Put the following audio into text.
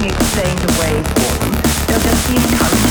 continue to the waveform, does it seem coming?